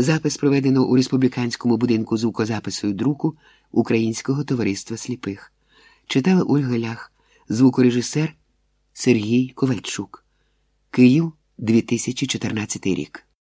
Запис проведено у республіканському будинку звукозапису і друку Українського товариства сліпих. Читала Ольга Лях, звукорежисер Сергій Ковальчук. Київ, 2014 рік.